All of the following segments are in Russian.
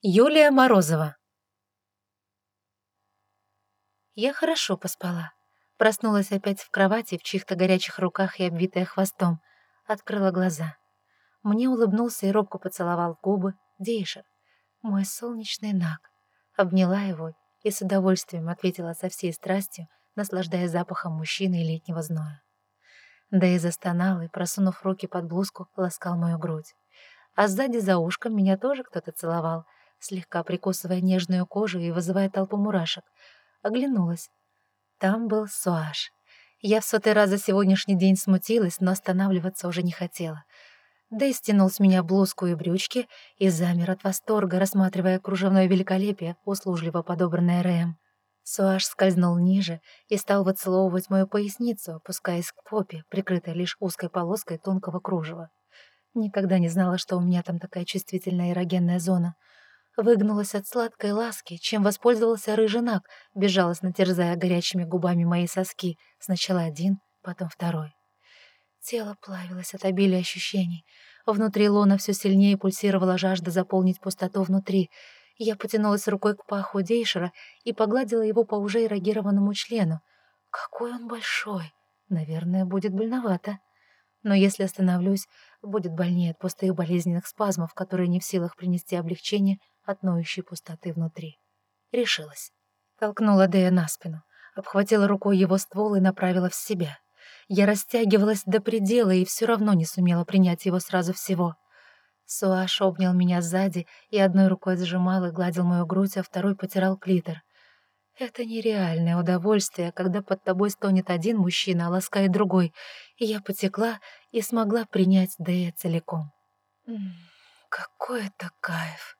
Юлия Морозова. Я хорошо поспала. Проснулась опять в кровати, в чьих-то горячих руках и обвитая хвостом. Открыла глаза. Мне улыбнулся и робко поцеловал губы Дейшер, мой солнечный наг. Обняла его и с удовольствием ответила со всей страстью, наслаждаясь запахом мужчины и летнего зноя. Да и застонал, и, просунув руки под блузку, ласкал мою грудь. А сзади за ушком меня тоже кто-то целовал — слегка прикусывая нежную кожу и вызывая толпу мурашек. Оглянулась. Там был Суаш. Я в сотый раз за сегодняшний день смутилась, но останавливаться уже не хотела. Дэй стянул с меня блузку и брючки и замер от восторга, рассматривая кружевное великолепие, услужливо подобранное Рэем. Суаш скользнул ниже и стал выцеловывать мою поясницу, опускаясь к попе, прикрытой лишь узкой полоской тонкого кружева. Никогда не знала, что у меня там такая чувствительная эрогенная зона — Выгнулась от сладкой ласки, чем воспользовался рыжий безжалостно терзая горячими губами мои соски, сначала один, потом второй. Тело плавилось от обилия ощущений. Внутри лона все сильнее пульсировала жажда заполнить пустоту внутри. Я потянулась рукой к паху Дейшера и погладила его по уже эрогированному члену. Какой он большой! Наверное, будет больновато. Но если остановлюсь, будет больнее от пустых болезненных спазмов, которые не в силах принести облегчение от ноющей пустоты внутри. Решилась. Толкнула Дэя на спину, обхватила рукой его ствол и направила в себя. Я растягивалась до предела и все равно не сумела принять его сразу всего. Суаш обнял меня сзади и одной рукой сжимал и гладил мою грудь, а второй потирал клитор. Это нереальное удовольствие, когда под тобой стонет один мужчина, а ласкает другой, и я потекла и смогла принять Дэя целиком. М какой это кайф!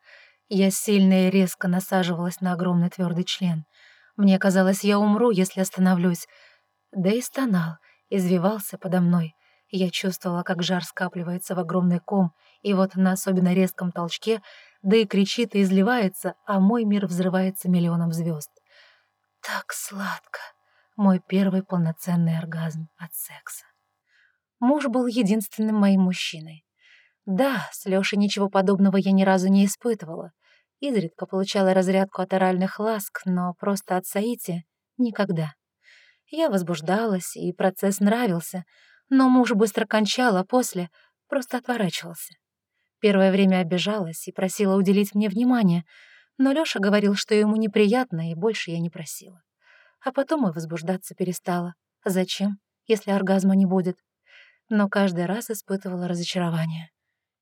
Я сильно и резко насаживалась на огромный твердый член. Мне казалось, я умру, если остановлюсь. Да и стонал, извивался подо мной. Я чувствовала, как жар скапливается в огромный ком, и вот на особенно резком толчке, да и кричит и изливается, а мой мир взрывается миллионом звезд. Так сладко. Мой первый полноценный оргазм от секса. Муж был единственным моим мужчиной. Да, с Лёшей ничего подобного я ни разу не испытывала. Изредка получала разрядку от оральных ласк, но просто от Саити — никогда. Я возбуждалась, и процесс нравился, но муж быстро кончал, а после просто отворачивался. Первое время обижалась и просила уделить мне внимание, но Лёша говорил, что ему неприятно, и больше я не просила. А потом и возбуждаться перестала. Зачем, если оргазма не будет? Но каждый раз испытывала разочарование.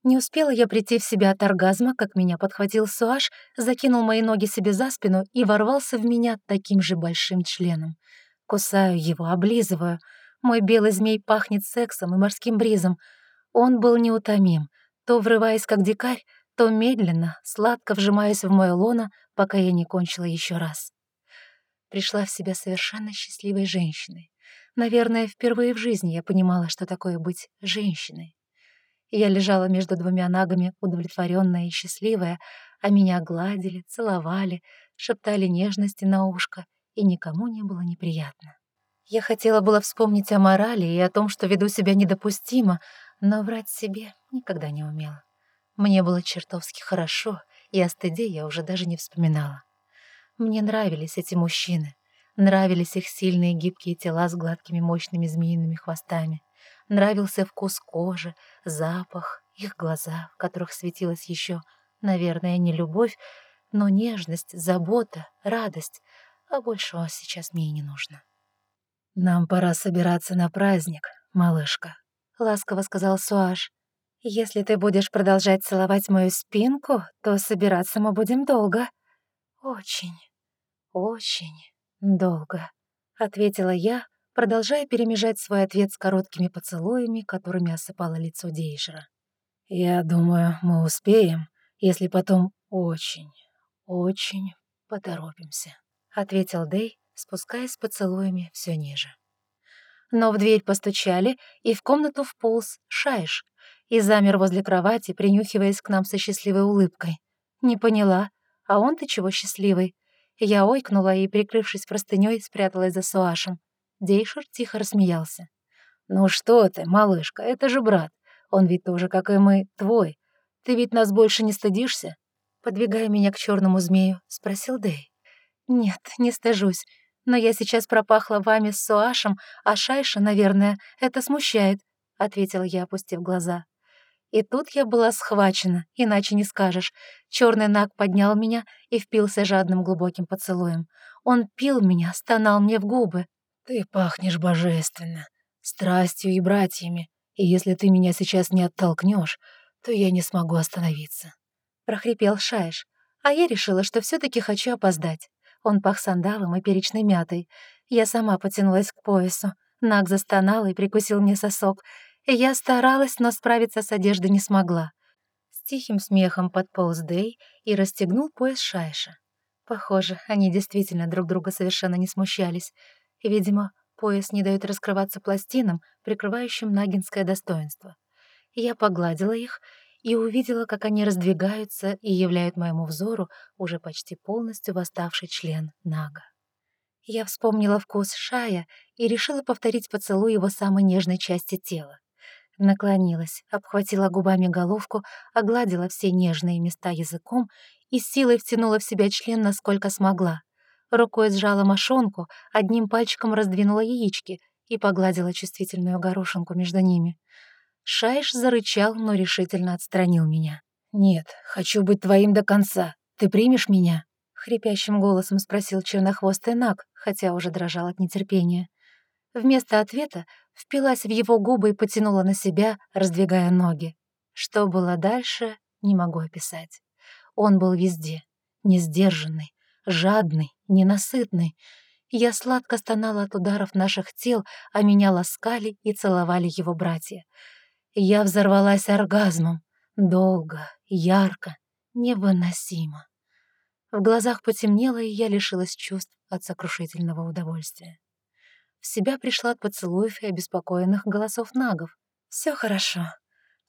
Не успела я прийти в себя от оргазма, как меня подхватил Суаш, закинул мои ноги себе за спину и ворвался в меня таким же большим членом. Кусаю его, облизываю. Мой белый змей пахнет сексом и морским бризом. Он был неутомим, то врываясь как дикарь, то медленно, сладко вжимаясь в мое лоно, пока я не кончила еще раз. Пришла в себя совершенно счастливой женщиной. Наверное, впервые в жизни я понимала, что такое быть женщиной. Я лежала между двумя нагами, удовлетворенная и счастливая, а меня гладили, целовали, шептали нежности на ушко, и никому не было неприятно. Я хотела было вспомнить о морали и о том, что веду себя недопустимо, но врать себе никогда не умела. Мне было чертовски хорошо, и о стыде я уже даже не вспоминала. Мне нравились эти мужчины, нравились их сильные гибкие тела с гладкими мощными змеиными хвостами, Нравился вкус кожи, запах, их глаза, в которых светилась еще, наверное, не любовь, но нежность, забота, радость, а большего сейчас мне и не нужно. «Нам пора собираться на праздник, малышка», — ласково сказал Суаш. «Если ты будешь продолжать целовать мою спинку, то собираться мы будем долго». «Очень, очень долго», — ответила я, продолжая перемежать свой ответ с короткими поцелуями, которыми осыпало лицо Дейшера. «Я думаю, мы успеем, если потом очень, очень поторопимся», — ответил Дей, спускаясь поцелуями все ниже. Но в дверь постучали, и в комнату вполз Шайш и замер возле кровати, принюхиваясь к нам со счастливой улыбкой. Не поняла, а он-то чего счастливый? Я ойкнула и, прикрывшись простынёй, спряталась за Суашем. Дейшер тихо рассмеялся. «Ну что ты, малышка, это же брат. Он ведь тоже, как и мы, твой. Ты ведь нас больше не стыдишься?» Подвигая меня к черному змею, спросил Дэй. «Нет, не стыжусь, но я сейчас пропахла вами с Суашем, а Шайша, наверное, это смущает», — ответила я, опустив глаза. И тут я была схвачена, иначе не скажешь. Черный наг поднял меня и впился жадным глубоким поцелуем. Он пил меня, стонал мне в губы. «Ты пахнешь божественно, страстью и братьями, и если ты меня сейчас не оттолкнешь, то я не смогу остановиться», — прохрипел Шаиш, а я решила, что все таки хочу опоздать. Он пах сандалом и перечной мятой. Я сама потянулась к поясу. Наг застонал и прикусил мне сосок. Я старалась, но справиться с одеждой не смогла. С тихим смехом подполз Дэй и расстегнул пояс Шайша. Похоже, они действительно друг друга совершенно не смущались. Видимо, пояс не дает раскрываться пластинам, прикрывающим нагинское достоинство. Я погладила их и увидела, как они раздвигаются и являют моему взору уже почти полностью восставший член Нага. Я вспомнила вкус Шая и решила повторить поцелуй его самой нежной части тела. Наклонилась, обхватила губами головку, огладила все нежные места языком и силой втянула в себя член, насколько смогла. Рукой сжала мошонку, одним пальчиком раздвинула яички и погладила чувствительную горошинку между ними. Шайш зарычал, но решительно отстранил меня. «Нет, хочу быть твоим до конца. Ты примешь меня?» — хрипящим голосом спросил чернохвостый Наг, хотя уже дрожал от нетерпения. Вместо ответа впилась в его губы и потянула на себя, раздвигая ноги. Что было дальше, не могу описать. Он был везде. Несдержанный, жадный, ненасытный. Я сладко стонала от ударов наших тел, а меня ласкали и целовали его братья. Я взорвалась оргазмом. Долго, ярко, невыносимо. В глазах потемнело, и я лишилась чувств от сокрушительного удовольствия. В себя пришла от поцелуев и обеспокоенных голосов нагов. Все хорошо.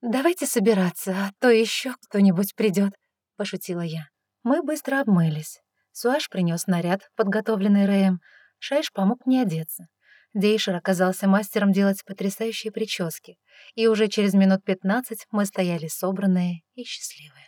Давайте собираться, а то еще кто-нибудь придет, пошутила я. Мы быстро обмылись. Суаш принес наряд, подготовленный Рэем. Шайш помог мне одеться. Дейшер оказался мастером делать потрясающие прически, и уже через минут пятнадцать мы стояли собранные и счастливые.